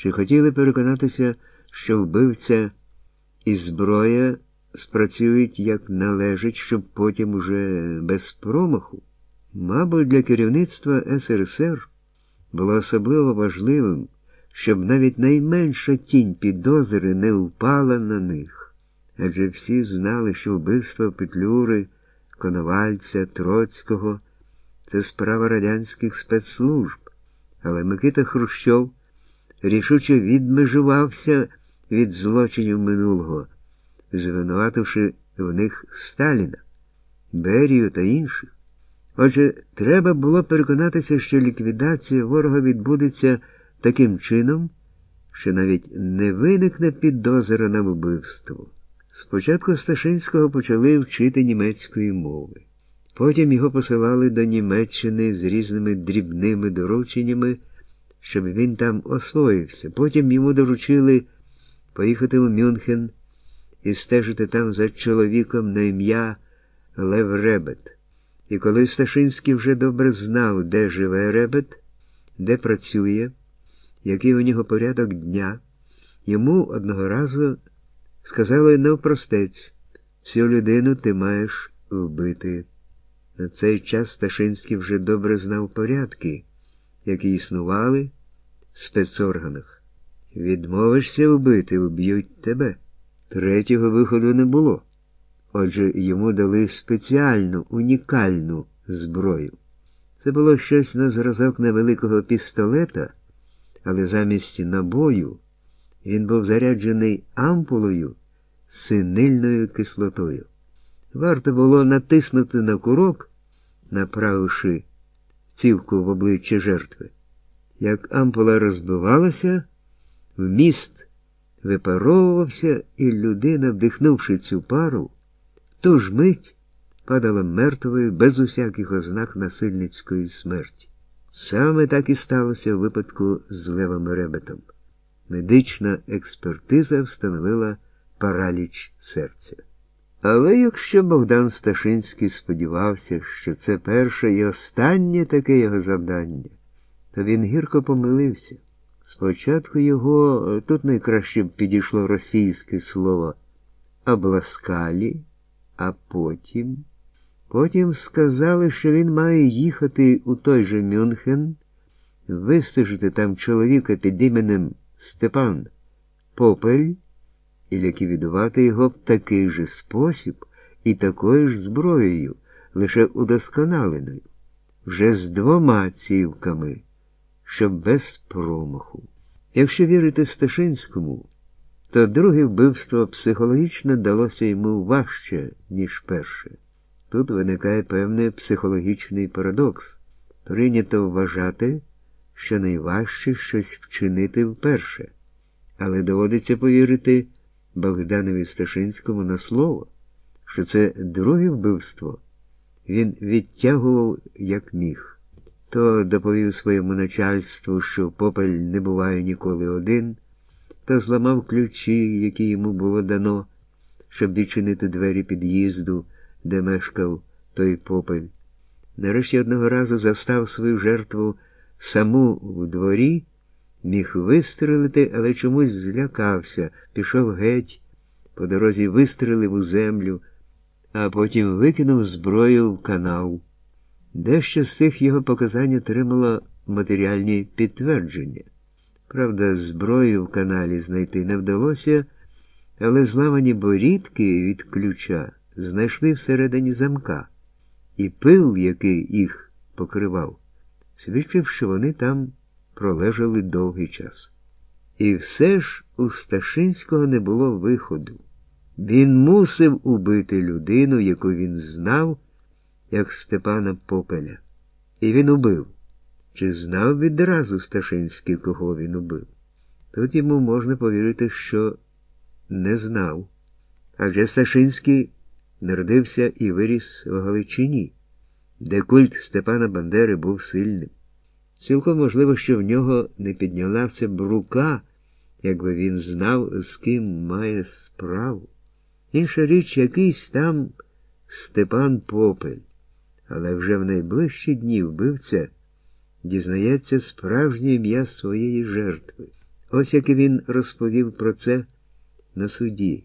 Чи хотіли переконатися, що вбивця і зброя спрацюють як належить, щоб потім уже без промаху? Мабуть, для керівництва СРСР було особливо важливим, щоб навіть найменша тінь підозри не впала на них, адже всі знали, що вбивство Петлюри, Коновальця, Троцького це справа радянських спецслужб, але Микита Хрущов рішуче відмежувався від злочинів минулого, звинувативши в них Сталіна, Берію та інших. Отже, треба було переконатися, що ліквідація ворога відбудеться таким чином, що навіть не виникне підозра на вбивство. Спочатку Сташинського почали вчити німецької мови. Потім його посилали до Німеччини з різними дрібними дорученнями, щоб він там освоївся. Потім йому доручили поїхати у Мюнхен і стежити там за чоловіком на ім'я Лев Ребет. І коли Сташинський вже добре знав, де живе Ребет, де працює, який у нього порядок дня, йому одного разу сказали навпростець, цю людину ти маєш вбити. На цей час Сташинський вже добре знав порядки, які існували в спецорганах. Відмовишся вбити, вб'ють тебе. Третього виходу не було. Отже, йому дали спеціальну, унікальну зброю. Це було щось на зразок невеликого пістолета, але замість набою він був заряджений ампулою синильною кислотою. Варто було натиснути на курок, направивши цівку в обличчя жертви. Як ампула розбивалася, вміст випаровувався, і людина, вдихнувши цю пару, ту ж мить падала мертвою без усяких ознак насильницької смерті. Саме так і сталося у випадку з Левом Ребетом. Медична експертиза встановила параліч серця. Але якщо Богдан Сташинський сподівався, що це перше і останнє таке його завдання, то він гірко помилився. Спочатку його тут найкраще підійшло російське слово обласкалі, а потім. Потім сказали, що він має їхати у той же Мюнхен, вистежити там чоловіка під іменем Степан Попель і ліквідувати його в такий же спосіб і такою ж зброєю, лише удосконаленою, вже з двома цівками, щоб без промаху. Якщо вірити Сташинському, то друге вбивство психологічно далося йому важче, ніж перше. Тут виникає певний психологічний парадокс. Прийнято вважати, що найважче щось вчинити вперше, але доводиться повірити Богданові Сташинському на слово, що це друге вбивство він відтягував як міг. То доповів своєму начальству, що попель не буває ніколи один, то зламав ключі, які йому було дано, щоб відчинити двері під'їзду, де мешкав той попель. Нарешті одного разу застав свою жертву саму в дворі, міг вистрелити, але чомусь злякався, пішов геть, по дорозі вистрелив у землю, а потім викинув зброю в канал. Дещо з цих його показань отримало матеріальні підтвердження. Правда, зброю в каналі знайти не вдалося, але зламані борідки від ключа знайшли всередині замка, і пил, який їх покривав, свідчив, що вони там пролежали довгий час. І все ж у Сташинського не було виходу. Він мусив убити людину, яку він знав, як Степана Попеля. І він убив. Чи знав відразу Сташинський, кого він убив? Тут йому можна повірити, що не знав. Адже Сташинський народився і виріс у Галичині, де культ Степана Бандери був сильним. Цілком можливо, що в нього не піднялася б рука, якби він знав, з ким має справу. Інша річ, якийсь там Степан Попель, але вже в найближчі дні вбивця дізнається справжнє ім'я своєї жертви. Ось як він розповів про це на суді.